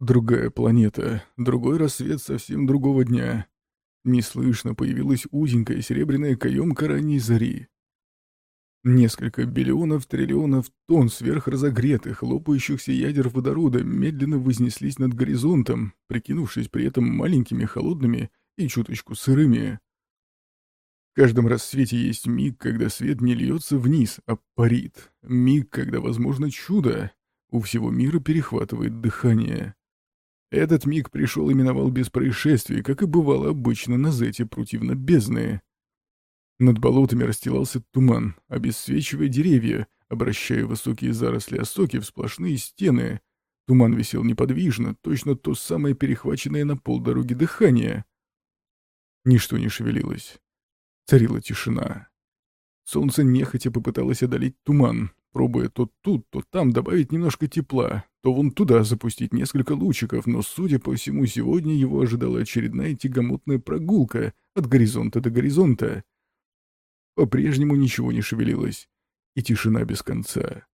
Другая планета, другой рассвет совсем другого дня. Неслышно появилась узенькая серебряная каемка ранней зари. Несколько биллионов триллионов тонн сверхразогретых, лопающихся ядер водорода медленно вознеслись над горизонтом, прикинувшись при этом маленькими, холодными и чуточку сырыми. В каждом рассвете есть миг, когда свет не льется вниз, а парит. Миг, когда возможно чудо. У всего мира перехватывает дыхание. Этот миг пришел и миновал без происшествий, как и бывало обычно на зете противно бездны. Над болотами расстилался туман, обесцвечивая деревья, обращая высокие заросли осоки в сплошные стены. Туман висел неподвижно, точно то самое перехваченное на полдороги дыхание. Ничто не шевелилось. Царила тишина. Солнце нехотя попыталось одолеть туман, пробуя то тут, то там добавить немножко тепла, то вон туда запустить несколько лучиков, но, судя по всему, сегодня его ожидала очередная тягомотная прогулка от горизонта до горизонта. По-прежнему ничего не шевелилось, и тишина без конца.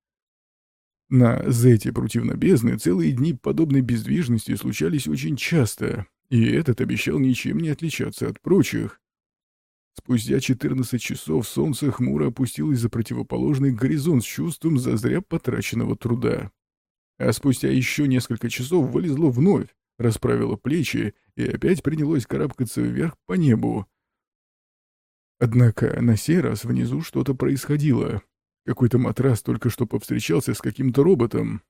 На Зете противно бездны целые дни подобной бездвижности случались очень часто, и этот обещал ничем не отличаться от прочих. Спустя 14 часов солнце хмуро опустилось за противоположный горизонт с чувством зазря потраченного труда. А спустя еще несколько часов вылезло вновь, расправило плечи и опять принялось карабкаться вверх по небу. Однако на сей раз внизу что-то происходило. Какой-то матрас только что повстречался с каким-то роботом.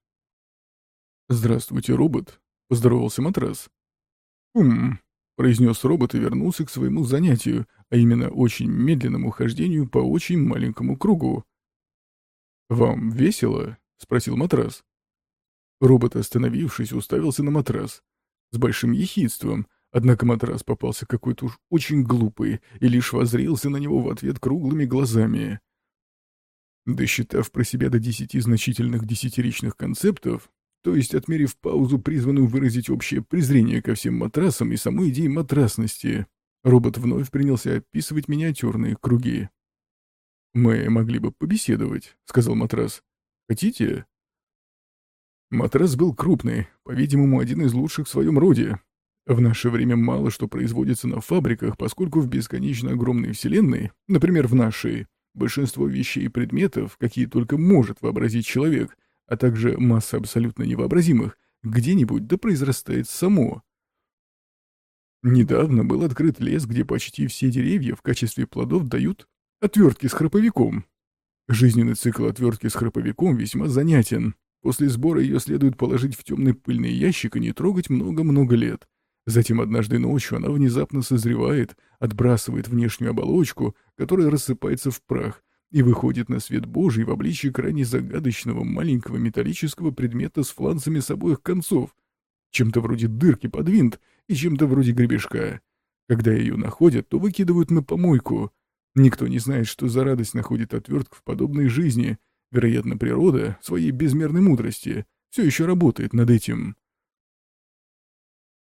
«Здравствуйте, робот», — поздоровался матрас. «Хм», — произнес робот и вернулся к своему занятию, а именно очень медленному хождению по очень маленькому кругу. «Вам весело?» — спросил матрас. Робот, остановившись, уставился на матрас. С большим ехидством, однако матрас попался какой-то уж очень глупый и лишь возрился на него в ответ круглыми глазами. Досчитав про себя до десяти значительных десятиричных концептов, то есть отмерив паузу, призванную выразить общее презрение ко всем матрасам и самой идее матрасности, робот вновь принялся описывать миниатюрные круги. «Мы могли бы побеседовать», — сказал матрас. «Хотите?» Матрас был крупный, по-видимому, один из лучших в своем роде. В наше время мало что производится на фабриках, поскольку в бесконечно огромной вселенной, например, в нашей, большинство вещей и предметов, какие только может вообразить человек, а также масса абсолютно невообразимых, где-нибудь да произрастает само. Недавно был открыт лес, где почти все деревья в качестве плодов дают отвертки с храповиком. Жизненный цикл отвертки с храповиком весьма занятен. После сбора ее следует положить в темный пыльный ящик и не трогать много-много лет. Затем однажды ночью она внезапно созревает, отбрасывает внешнюю оболочку, которая рассыпается в прах, и выходит на свет Божий в обличье крайне загадочного маленького металлического предмета с фланцами с обоих концов, чем-то вроде дырки под винт и чем-то вроде гребешка. Когда ее находят, то выкидывают на помойку. Никто не знает, что за радость находит отвертка в подобной жизни — Вероятно, природа, своей безмерной мудрости, все еще работает над этим.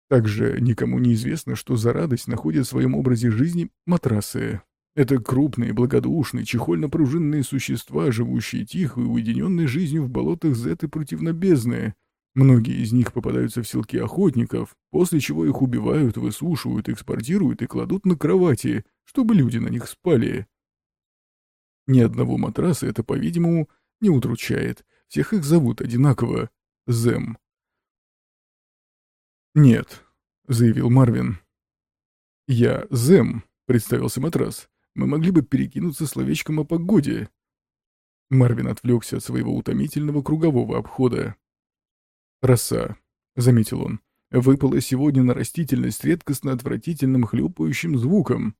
Также никому не известно, что за радость находят в своем образе жизни матрасы. Это крупные, благодушные, чехольно-пружинные существа, живущие тихой, уединенной жизнью в болотах Зеты противнобезные. Многие из них попадаются в селки охотников, после чего их убивают, высушивают, экспортируют и кладут на кровати, чтобы люди на них спали. Ни одного матраса это, по-видимому, не удручает. Всех их зовут одинаково. Зем. «Нет», — заявил Марвин. «Я Зем», — представился матрас. «Мы могли бы перекинуться словечком о погоде». Марвин отвлекся от своего утомительного кругового обхода. «Роса», — заметил он, — «выпала сегодня на растительность редкостно отвратительным хлюпающим звуком».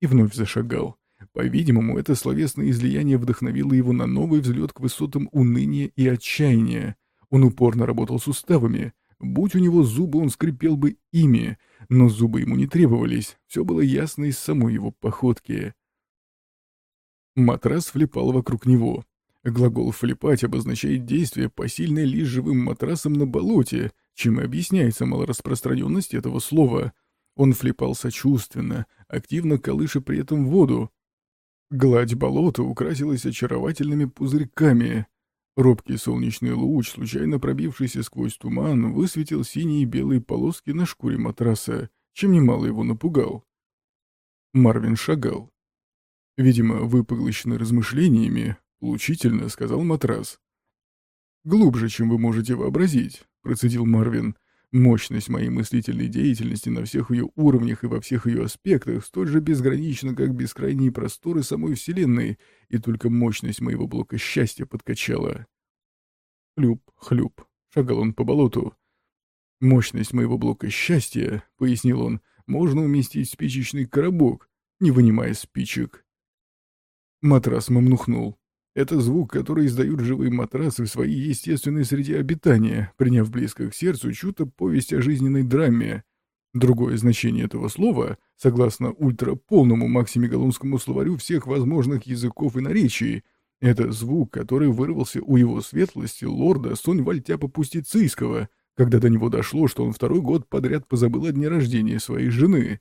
И вновь зашагал. По-видимому, это словесное излияние вдохновило его на новый взлет к высотам уныния и отчаяния. Он упорно работал суставами. Будь у него зубы, он скрипел бы ими, но зубы ему не требовались, все было ясно из самой его походки. Матрас флипал вокруг него. Глагол «флипать» обозначает действие, посильное лишь живым матрасом на болоте, чем и объясняется малораспространенность этого слова. Он флипал сочувственно, активно колыша при этом воду, Гладь болота украсилась очаровательными пузырьками. Робкий солнечный луч, случайно пробившийся сквозь туман, высветил синие и белые полоски на шкуре матраса, чем немало его напугал. Марвин шагал. Видимо, вы поглощены размышлениями, поучительно, сказал матрас. Глубже, чем вы можете вообразить, процедил Марвин. Мощность моей мыслительной деятельности на всех ее уровнях и во всех ее аспектах столь же безгранична, как бескрайние просторы самой Вселенной, и только мощность моего блока счастья подкачала. Хлюп, хлюп, шагал он по болоту. Мощность моего блока счастья, пояснил он, можно уместить в спичечный коробок, не вынимая спичек. Матрас мамнухнул. Это звук, который издают живые матрасы в своей естественной среде обитания, приняв близко к сердцу чью-то повесть о жизненной драме. Другое значение этого слова, согласно ультраполному максимегалонскому словарю всех возможных языков и наречий, это звук, который вырвался у его светлости лорда Сонь Вальтяпа Пустицийского, когда до него дошло, что он второй год подряд позабыл о дне рождения своей жены.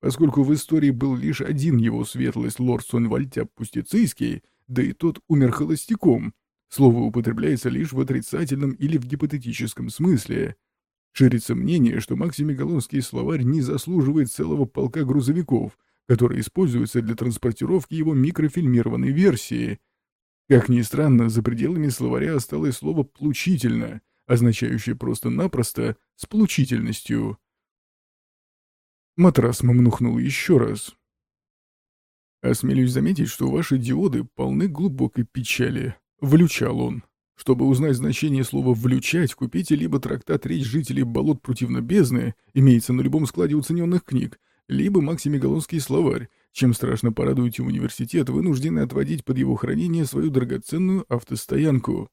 Поскольку в истории был лишь один его светлость лорд Сонь Вальтяп Пустицийский, да и тот умер холостяком. Слово употребляется лишь в отрицательном или в гипотетическом смысле. Ширится мнение, что Максимегалонский словарь не заслуживает целого полка грузовиков, которые используются для транспортировки его микрофильмированной версии. Как ни странно, за пределами словаря осталось слово «плучительно», означающее просто-напросто «с получительностью». Матрас мамнухнул еще раз. Осмелюсь заметить, что ваши диоды полны глубокой печали. Влючал он. Чтобы узнать значение слова «влючать», купите либо трактат «Речь жителей болот противно бездны», имеется на любом складе уцененных книг, либо Максимегалонский словарь, чем страшно порадуете университет, вынуждены отводить под его хранение свою драгоценную автостоянку.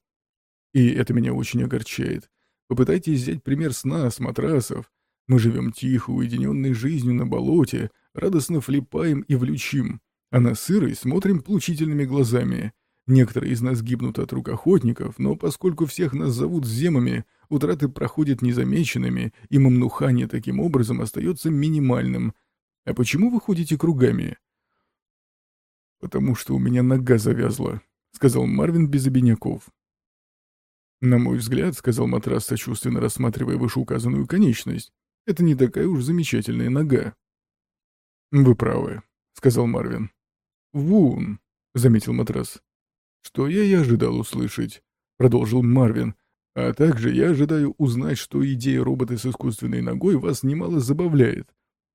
И это меня очень огорчает. Попытайтесь взять пример с нас, матрасов. Мы живем тихо, уединенной жизнью на болоте, радостно флипаем и влючим. А на сырость смотрим получительными глазами. Некоторые из нас гибнут от рук охотников, но поскольку всех нас зовут земами, утраты проходят незамеченными, и мамнухание таким образом остается минимальным. А почему вы ходите кругами? «Потому что у меня нога завязла», — сказал Марвин без обиняков. «На мой взгляд», — сказал матрас, сочувственно рассматривая вышеуказанную конечность, — «это не такая уж замечательная нога». «Вы правы», — сказал Марвин. «Вун», — заметил матрас. «Что я и ожидал услышать», — продолжил Марвин. «А также я ожидаю узнать, что идея робота с искусственной ногой вас немало забавляет.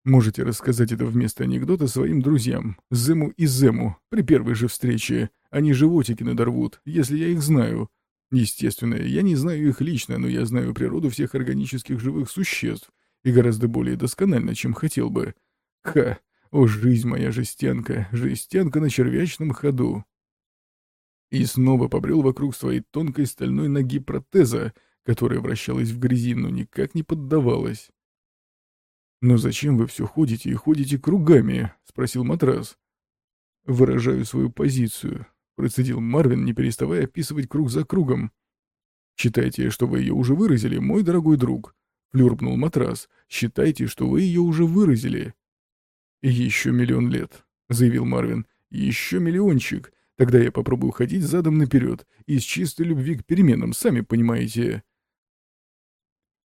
Можете рассказать это вместо анекдота своим друзьям, Зему и Зему, при первой же встрече. Они животики надорвут, если я их знаю. Естественно, я не знаю их лично, но я знаю природу всех органических живых существ, и гораздо более досконально, чем хотел бы. Ха, о, жизнь моя жестянка, жестянка на червячном ходу. И снова побрел вокруг своей тонкой стальной ноги протеза, которая вращалась в грязи, но никак не поддавалась. «Но зачем вы все ходите и ходите кругами?» — спросил матрас. «Выражаю свою позицию», — процедил Марвин, не переставая описывать круг за кругом. «Считайте, что вы ее уже выразили, мой дорогой друг», — флюрпнул матрас. «Считайте, что вы ее уже выразили». «Еще миллион лет», — заявил Марвин. «Еще миллиончик. Тогда я попробую ходить задом наперед, из чистой любви к переменам, сами понимаете».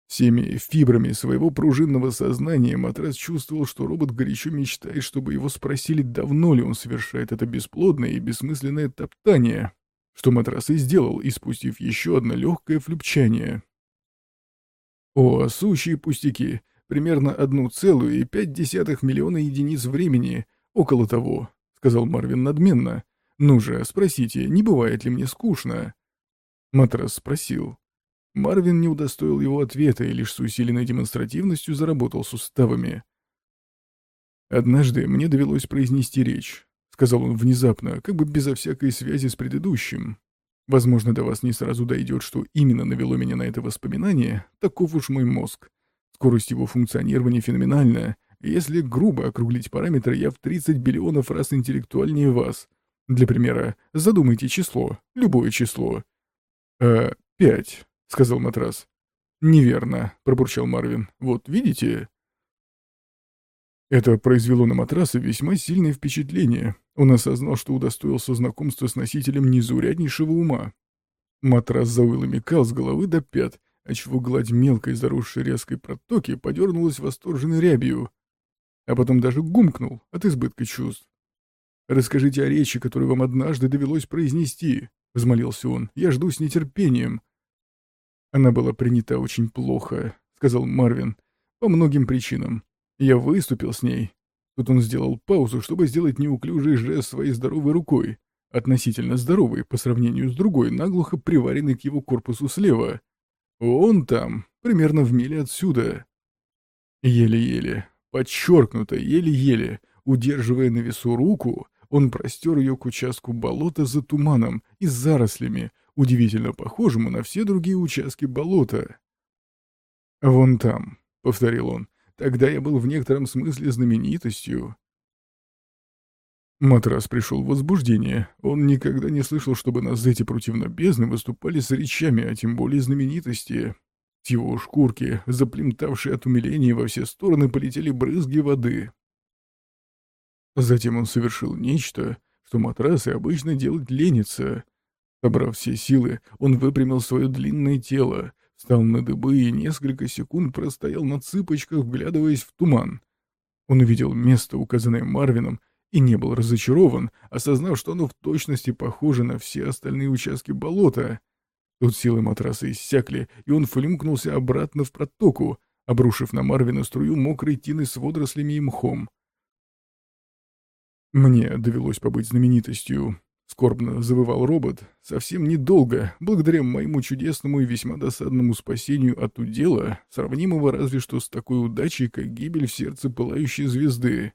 Всеми фибрами своего пружинного сознания матрас чувствовал, что робот горячо мечтает, чтобы его спросили, давно ли он совершает это бесплодное и бессмысленное топтание, что матрас и сделал, испустив еще одно легкое флюпчание. О, сущие пустяки! Примерно 1,5 миллиона единиц времени, около того», — сказал Марвин надменно. «Ну же, спросите, не бывает ли мне скучно?» Матрас спросил. Марвин не удостоил его ответа и лишь с усиленной демонстративностью заработал суставами. «Однажды мне довелось произнести речь», — сказал он внезапно, как бы безо всякой связи с предыдущим. «Возможно, до вас не сразу дойдет, что именно навело меня на это воспоминание, таков уж мой мозг. Скорость его функционирования феноменальна. Если грубо округлить параметры, я в 30 биллионов раз интеллектуальнее вас. Для примера, задумайте число, любое число. «Э, пять», — сказал матрас. «Неверно», — пробурчал Марвин. «Вот видите?» Это произвело на матраса весьма сильное впечатление. Он осознал, что удостоился знакомства с носителем незауряднейшего ума. Матрас завыл и мекал с головы до пят, отчего гладь мелкой заросшей резкой протоки подернулась восторженной рябью, а потом даже гумкнул от избытка чувств. «Расскажите о речи, которую вам однажды довелось произнести», — взмолился он. «Я жду с нетерпением». «Она была принята очень плохо», — сказал Марвин, — «по многим причинам. Я выступил с ней». Тут он сделал паузу, чтобы сделать неуклюжий жест своей здоровой рукой, относительно здоровой по сравнению с другой, наглухо приваренной к его корпусу слева. Он там, примерно в миле отсюда. Еле-еле, подчеркнуто, еле-еле, удерживая на весу руку, он простер ее к участку болота за туманом и с зарослями, удивительно похожему на все другие участки болота. «Вон там», — повторил он, — «тогда я был в некотором смысле знаменитостью». Матрас пришел в возбуждение. Он никогда не слышал, чтобы на зете против бездны выступали с речами, а тем более знаменитости. С его шкурки, заплемтавшие от умиления во все стороны, полетели брызги воды. Затем он совершил нечто, что матрасы обычно делать ленится. Собрав все силы, он выпрямил свое длинное тело, встал на дыбы и несколько секунд простоял на цыпочках, вглядываясь в туман. Он увидел место, указанное Марвином, и не был разочарован, осознав, что оно в точности похоже на все остальные участки болота. Тут силы матраса иссякли, и он флюмкнулся обратно в протоку, обрушив на Марвина струю мокрой тины с водорослями и мхом. «Мне довелось побыть знаменитостью», — скорбно завывал робот, — «совсем недолго, благодаря моему чудесному и весьма досадному спасению от удела, сравнимого разве что с такой удачей, как гибель в сердце пылающей звезды.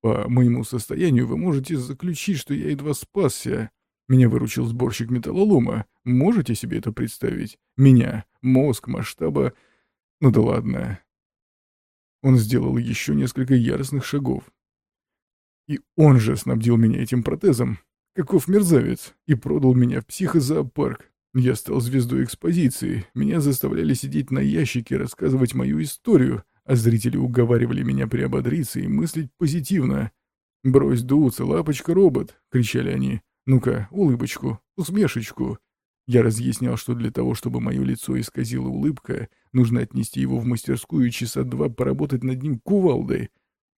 По моему состоянию вы можете заключить, что я едва спасся. Меня выручил сборщик металлолома. Можете себе это представить? Меня, мозг масштаба... Ну да ладно». Он сделал еще несколько яростных шагов, и он же снабдил меня этим протезом. Каков мерзавец. И продал меня в психозоопарк. Я стал звездой экспозиции. Меня заставляли сидеть на ящике, рассказывать мою историю, а зрители уговаривали меня приободриться и мыслить позитивно. «Брось дуться, лапочка-робот!» — кричали они. «Ну-ка, улыбочку, усмешечку!» Я разъяснял, что для того, чтобы мое лицо исказила улыбка, нужно отнести его в мастерскую и часа два поработать над ним кувалдой.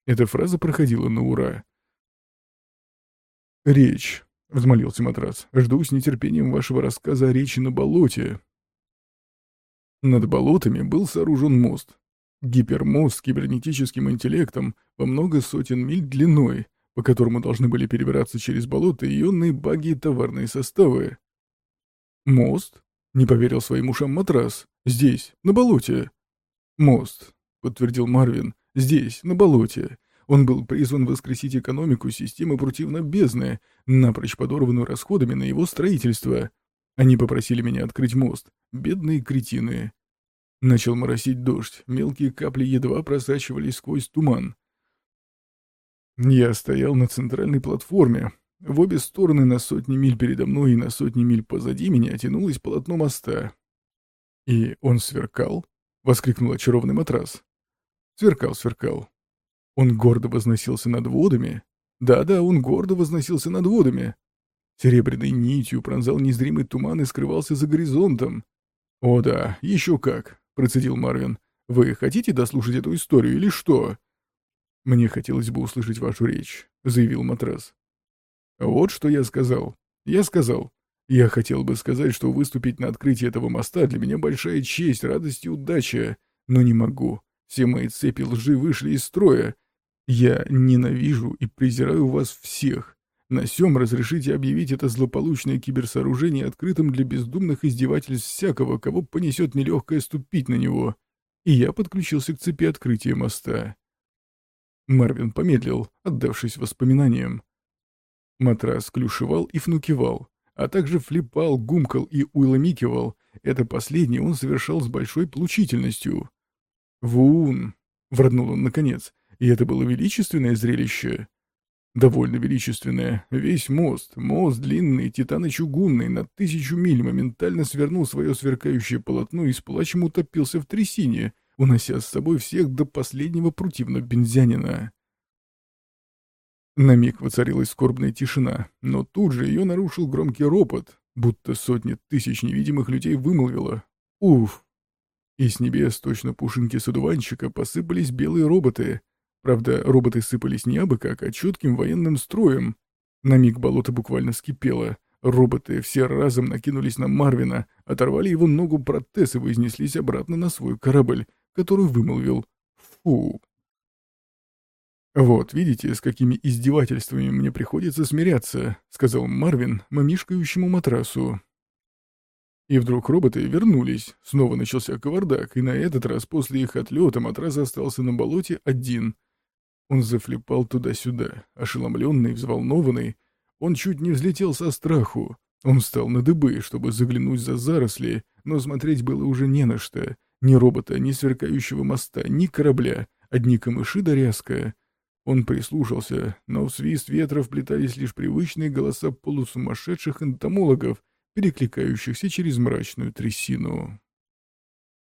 Эта фраза проходила на ура. «Речь», — взмолился матрас. «Жду с нетерпением вашего рассказа о речи на болоте». Над болотами был сооружен мост. Гипермост с кибернетическим интеллектом во много сотен миль длиной, по которому должны были перебираться через болото ионные баги и товарные составы. «Мост?» — не поверил своим ушам матрас. «Здесь, на болоте». «Мост», — подтвердил Марвин. «Здесь, на болоте. Он был призван воскресить экономику системы противно бездны, напрочь подорванную расходами на его строительство. Они попросили меня открыть мост. Бедные кретины. Начал моросить дождь, мелкие капли едва просачивались сквозь туман. Я стоял на центральной платформе. В обе стороны на сотни миль передо мной и на сотни миль позади меня тянулось полотно моста. «И он сверкал?» — воскликнул очарованный матрас. «Сверкал, сверкал. Он гордо возносился над водами. Да-да, он гордо возносился над водами. Серебряной нитью пронзал незримый туман и скрывался за горизонтом. «О да, еще как», — процедил Марвин. «Вы хотите дослушать эту историю или что?» «Мне хотелось бы услышать вашу речь», — заявил матрас. «Вот что я сказал. Я сказал. Я хотел бы сказать, что выступить на открытии этого моста для меня большая честь, радость и удача, но не могу. Все мои цепи лжи вышли из строя, я ненавижу и презираю вас всех. На сём разрешите объявить это злополучное киберсооружение открытым для бездумных издевательств всякого, кого понесет нелегкое ступить на него. И я подключился к цепи открытия моста. Марвин помедлил, отдавшись воспоминаниям. Матрас клюшевал и фнукивал, а также флипал, гумкал и уйломикивал. Это последнее он совершал с большой получительностью. «Вун!» — вроднул он наконец. И это было величественное зрелище. Довольно величественное. Весь мост, мост длинный, титано-чугунный, на тысячу миль моментально свернул свое сверкающее полотно и с плачем утопился в трясине, унося с собой всех до последнего противного бензянина. На миг воцарилась скорбная тишина, но тут же ее нарушил громкий ропот. будто сотни тысяч невидимых людей вымолвило «Уф!». И с небес, точно пушинки с одуванчика, посыпались белые роботы. Правда, роботы сыпались не абы как, а четким военным строем. На миг болото буквально вскипело. Роботы все разом накинулись на Марвина, оторвали его ногу протез и вознеслись обратно на свой корабль, который вымолвил «Фу». «Вот, видите, с какими издевательствами мне приходится смиряться», — сказал Марвин мамишкающему матрасу. И вдруг роботы вернулись. Снова начался кавардак, и на этот раз после их отлета матрас остался на болоте один. Он зафлипал туда-сюда, ошеломленный, взволнованный. Он чуть не взлетел со страху. Он встал на дыбы, чтобы заглянуть за заросли, но смотреть было уже не на что. Ни робота, ни сверкающего моста, ни корабля, одни камыши да ряска. Он прислушался, но в свист ветра вплетались лишь привычные голоса полусумасшедших энтомологов, перекликающихся через мрачную трясину.